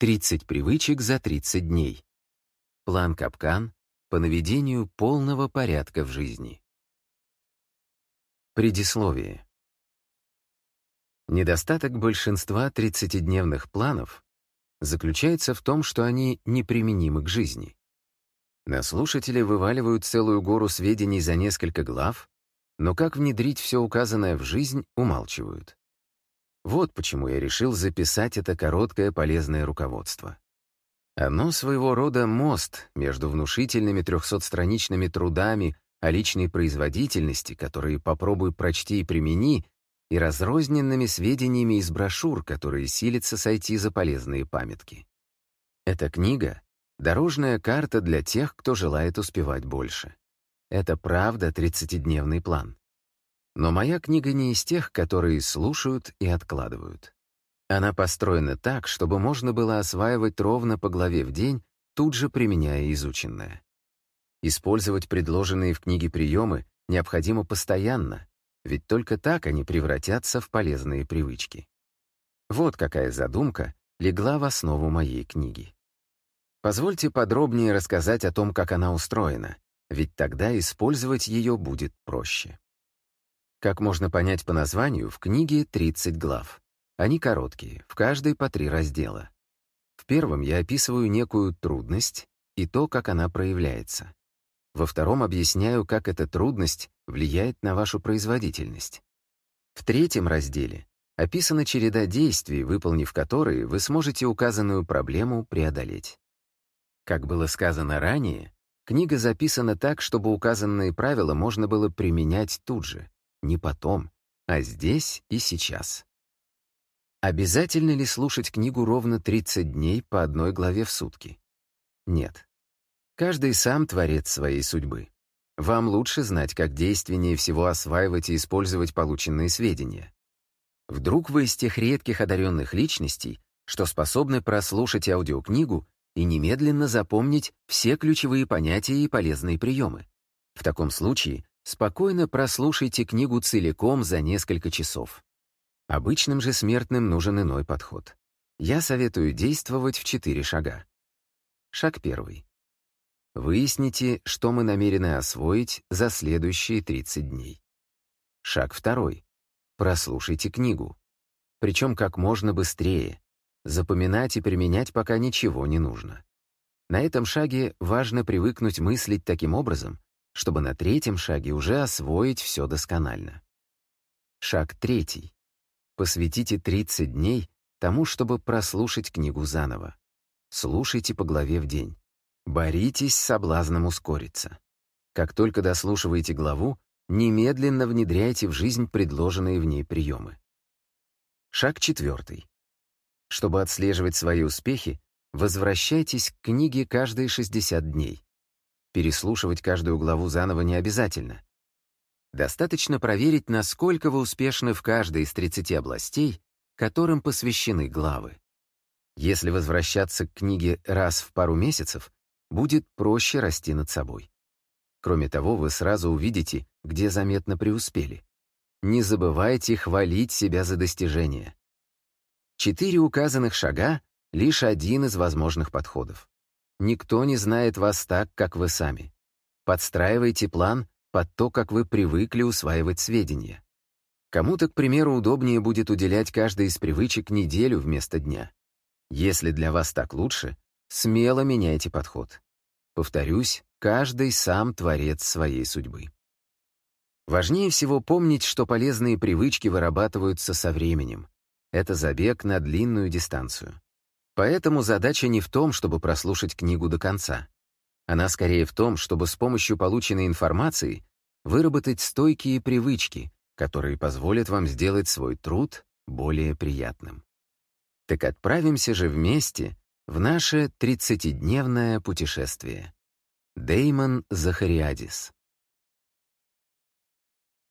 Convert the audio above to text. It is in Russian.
30 привычек за 30 дней. План-капкан по наведению полного порядка в жизни. Предисловие. Недостаток большинства 30-дневных планов заключается в том, что они неприменимы к жизни. На слушателя вываливают целую гору сведений за несколько глав, но как внедрить все указанное в жизнь, умалчивают. Вот почему я решил записать это короткое полезное руководство. Оно своего рода мост между внушительными трехсотстраничными трудами о личной производительности, которые попробуй прочти и примени, и разрозненными сведениями из брошюр, которые силятся сойти за полезные памятки. Эта книга — дорожная карта для тех, кто желает успевать больше. Это правда 30-дневный план. Но моя книга не из тех, которые слушают и откладывают. Она построена так, чтобы можно было осваивать ровно по главе в день, тут же применяя изученное. Использовать предложенные в книге приемы необходимо постоянно, ведь только так они превратятся в полезные привычки. Вот какая задумка легла в основу моей книги. Позвольте подробнее рассказать о том, как она устроена, ведь тогда использовать ее будет проще. Как можно понять по названию, в книге 30 глав. Они короткие, в каждой по три раздела. В первом я описываю некую трудность и то, как она проявляется. Во втором объясняю, как эта трудность влияет на вашу производительность. В третьем разделе описана череда действий, выполнив которые вы сможете указанную проблему преодолеть. Как было сказано ранее, книга записана так, чтобы указанные правила можно было применять тут же не потом, а здесь и сейчас. Обязательно ли слушать книгу ровно 30 дней по одной главе в сутки? Нет. Каждый сам творец своей судьбы. Вам лучше знать, как действеннее всего осваивать и использовать полученные сведения. Вдруг вы из тех редких одаренных личностей, что способны прослушать аудиокнигу и немедленно запомнить все ключевые понятия и полезные приемы. В таком случае Спокойно прослушайте книгу целиком за несколько часов. Обычным же смертным нужен иной подход. Я советую действовать в четыре шага. Шаг первый. Выясните, что мы намерены освоить за следующие 30 дней. Шаг второй. Прослушайте книгу. Причем как можно быстрее. Запоминать и применять пока ничего не нужно. На этом шаге важно привыкнуть мыслить таким образом, чтобы на третьем шаге уже освоить все досконально. Шаг третий. Посвятите 30 дней тому, чтобы прослушать книгу заново. Слушайте по главе в день. Боритесь с соблазном ускориться. Как только дослушиваете главу, немедленно внедряйте в жизнь предложенные в ней приемы. Шаг четвертый. Чтобы отслеживать свои успехи, возвращайтесь к книге каждые 60 дней. Переслушивать каждую главу заново не обязательно. Достаточно проверить, насколько вы успешны в каждой из 30 областей, которым посвящены главы. Если возвращаться к книге раз в пару месяцев, будет проще расти над собой. Кроме того, вы сразу увидите, где заметно преуспели. Не забывайте хвалить себя за достижения. Четыре указанных шага — лишь один из возможных подходов. Никто не знает вас так, как вы сами. Подстраивайте план под то, как вы привыкли усваивать сведения. Кому-то, к примеру, удобнее будет уделять каждой из привычек неделю вместо дня. Если для вас так лучше, смело меняйте подход. Повторюсь, каждый сам творец своей судьбы. Важнее всего помнить, что полезные привычки вырабатываются со временем. Это забег на длинную дистанцию. Поэтому задача не в том, чтобы прослушать книгу до конца. Она скорее в том, чтобы с помощью полученной информации выработать стойкие привычки, которые позволят вам сделать свой труд более приятным. Так отправимся же вместе в наше 30-дневное путешествие. Деймон Захариадис